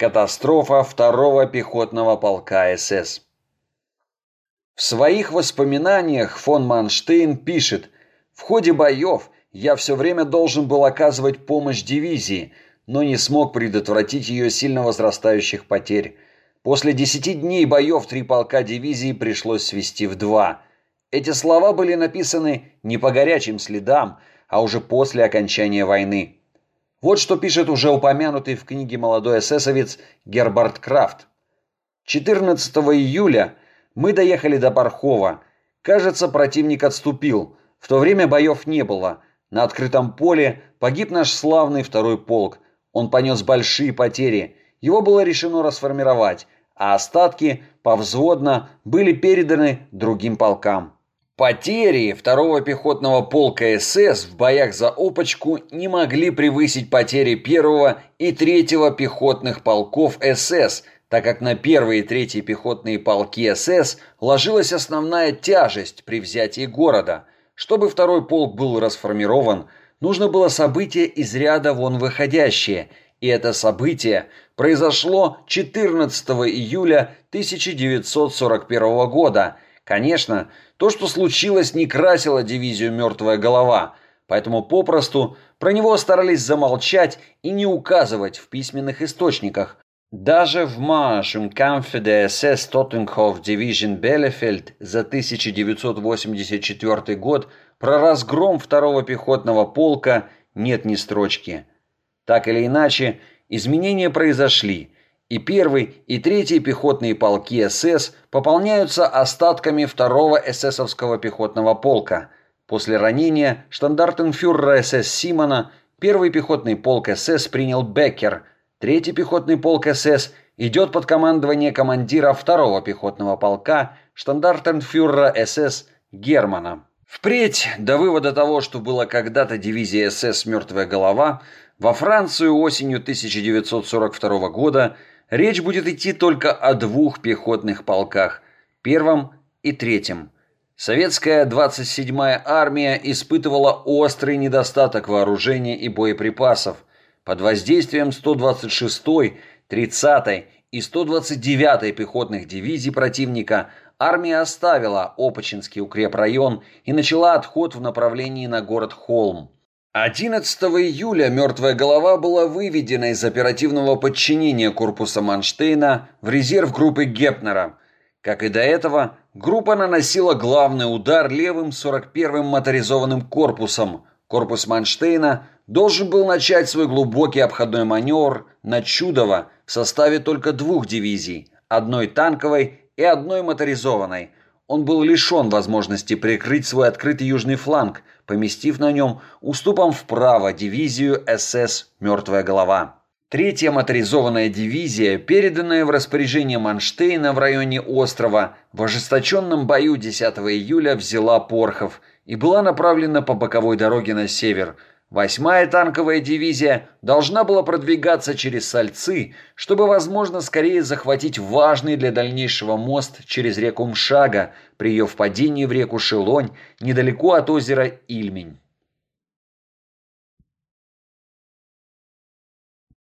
Катастрофа второго пехотного полка СС. В своих воспоминаниях фон Манштейн пишет, «В ходе боев я все время должен был оказывать помощь дивизии, но не смог предотвратить ее сильно возрастающих потерь. После десяти дней боев три полка дивизии пришлось свести в два. Эти слова были написаны не по горячим следам, а уже после окончания войны. Вот что пишет уже упомянутый в книге молодой эсэсовец Гербард Крафт. 14 июля мы доехали до Бархова. Кажется, противник отступил. В то время боев не было. На открытом поле погиб наш славный второй полк. Он понес большие потери. Его было решено расформировать, а остатки повзводно были переданы другим полкам. Потери второго пехотного полка СС в боях за Опочку не могли превысить потери первого и третьего пехотных полков СС, так как на первые и третьи пехотные полки СС ложилась основная тяжесть при взятии города. Чтобы второй полк был расформирован, нужно было событие из ряда вон выходящее, и это событие произошло 14 июля 1941 года. Конечно, то, что случилось, не красило дивизию «Мертвая голова», поэтому попросту про него старались замолчать и не указывать в письменных источниках. Даже в Marsch und Kampfe der SS Totenhof за 1984 год про разгром второго пехотного полка нет ни строчки. Так или иначе, изменения произошли – и первый, и третий пехотные полки СС пополняются остатками второго эсэсовского пехотного полка. После ранения штандартенфюрера СС Симона первый пехотный полк СС принял Беккер, третий пехотный полк СС идет под командование командира второго пехотного полка штандартенфюрера СС Германа. Впредь, до вывода того, что было когда-то дивизия СС «Мертвая голова», во Францию осенью 1942 года – Речь будет идти только о двух пехотных полках, первом и третьем. Советская 27-я армия испытывала острый недостаток вооружения и боеприпасов. Под воздействием 126-й, 30-й и 129-й пехотных дивизий противника армия оставила Опочинский укрепрайон и начала отход в направлении на город Холм. 11 июля мертвая голова была выведена из оперативного подчинения корпуса Манштейна в резерв группы Гепнера. Как и до этого, группа наносила главный удар левым 41-м моторизованным корпусом. Корпус Манштейна должен был начать свой глубокий обходной маневр на Чудово в составе только двух дивизий, одной танковой и одной моторизованной – он был лишен возможности прикрыть свой открытый южный фланг, поместив на нем уступом вправо дивизию СС «Мертвая голова». Третья моторизованная дивизия, переданная в распоряжение Манштейна в районе острова, в ожесточенном бою 10 июля взяла Порхов и была направлена по боковой дороге на север – Восьмая танковая дивизия должна была продвигаться через Сальцы, чтобы, возможно, скорее захватить важный для дальнейшего мост через реку Мшага при ее впадении в реку Шелонь недалеко от озера Ильмень.